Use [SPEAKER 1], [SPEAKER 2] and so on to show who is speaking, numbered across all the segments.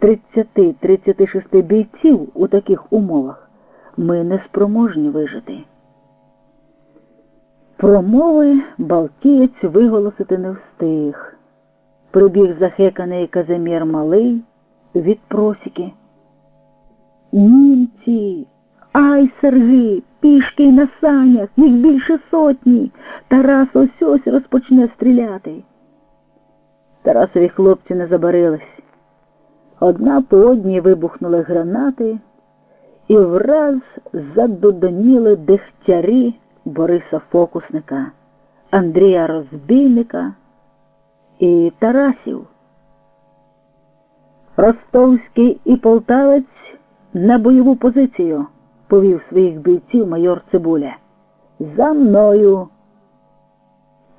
[SPEAKER 1] з 30-36 бійців у таких умовах ми не спроможні вижити. Промови Балтієць виголосити не встиг. Прибіг захеканий Казимір Малий від просіки. Німці, ай, серги, пішки й на санях, їх більше сотні. Тарас ось ось розпочне стріляти. Тарасові хлопці не забарились. Одна по одній вибухнули гранати і враз задодоніли дегтярі Бориса Фокусника, Андрія Розбійника і Тарасів. Ростовський і полтавець на бойову позицію повів своїх бійців майор Цибуля. За мною.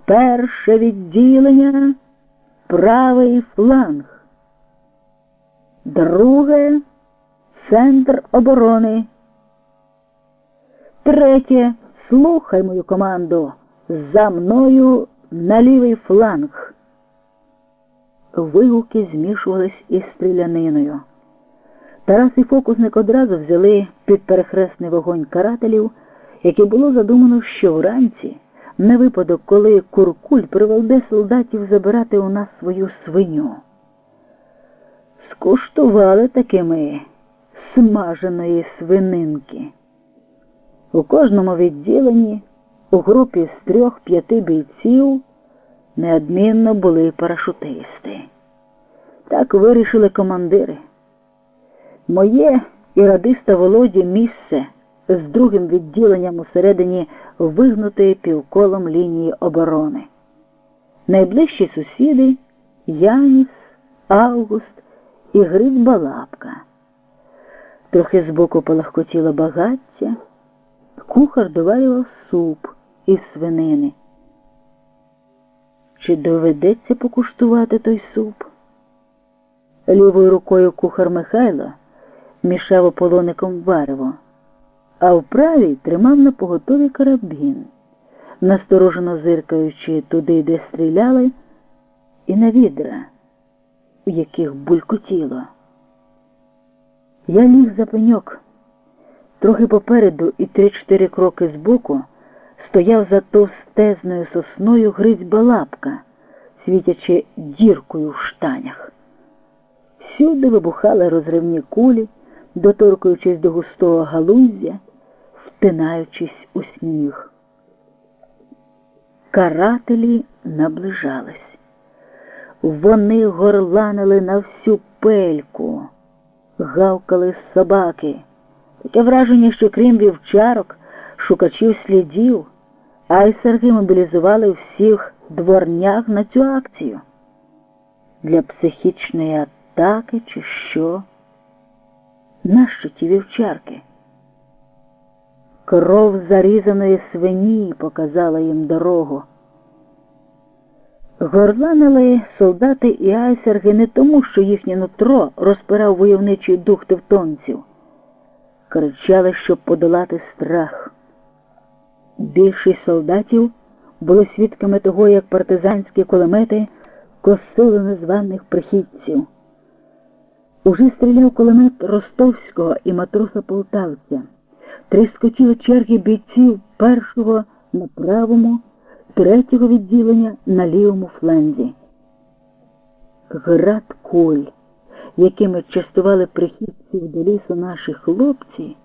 [SPEAKER 1] Перше відділення правий фланг. Друге центр оборони. Третє. Слухай мою команду. За мною на лівий фланг. Вигуки змішувались із стріляниною. Тарас і фокусник одразу взяли під перехресний вогонь карателів, який було задумано, що вранці, на випадок, коли Куркуль приведе солдатів забирати у нас свою свиню. Скуштували такими смаженої свининки. У кожному відділенні у групі з трьох-п'яти бійців неодмінно були парашутисти. Так вирішили командири. Моє і радиста Володі місце з другим відділенням усередині вигнутої півколом лінії оборони. Найближчі сусіди Яніс, Август і Гриць Балапка. Трохи збоку полагкотіло багаття, кухар доварював суп із свинини. Чи доведеться покуштувати той суп? Лівою рукою кухар Михайло мішав ополоником варево, а в правій тримав на поготові карабін, насторожено зиркаючи туди, де стріляли, і на відра, у яких булькотіло. Я ліг за пеньок. Трохи попереду і три-чотири кроки збоку стояв за товстезною сосною Гриць Балапка, світячи діркою в штанях. Всюди вибухали розривні кулі, доторкуючись до густого галуздя, втинаючись у сніг. Карателі наближались. Вони горланили на всю пельку, гавкали собаки. Таке враження, що крім вівчарок, шукачів слідів, айсерги мобілізували всіх дворняг на цю акцію. Для психічної атаки чи що? Нащо ті вівчарки? Кров зарізаної свині показала їм дорогу. Горланили солдати і айсерги не тому, що їхнє нутро розпирав войовничий дух тевтонців. Кричали, щоб подолати страх. Більшість солдатів були свідками того, як партизанські кулемети косили незваних прихідців. Уже стріляв кулемет Ростовського і матроса полтавця. Тріскотіли черги бійців першого на правому, третього відділення на лівому фланзі. Град куль, якими частували прихідців до лісу наші хлопці,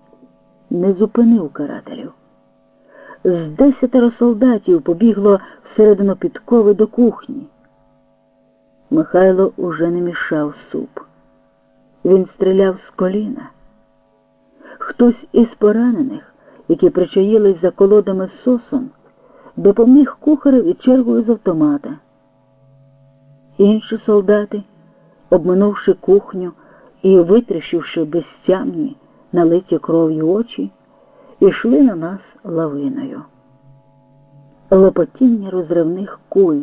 [SPEAKER 1] не зупинив карателів. З десятеро солдатів побігло всередину підкови до кухні. Михайло уже не мішав суп. Він стріляв з коліна. Хтось із поранених, які причаїлись за колодами сосом, допоміг кухареві чергою з автомата. Інші солдати, обминувши кухню і витріщивши безтямні, налиті кров'ю очі, ішли на нас лавиною. Лопотіння розривних куль,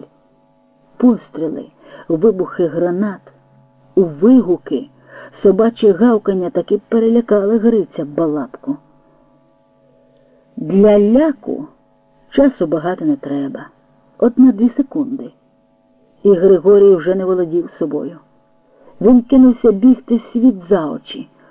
[SPEAKER 1] постріли, вибухи гранат, вигуки, собачі гавкання таки перелякали Гриця балапку. Для ляку часу багато не треба, от на дві секунди. І Григорій вже не володів собою. Він кинувся бігти світ за очі.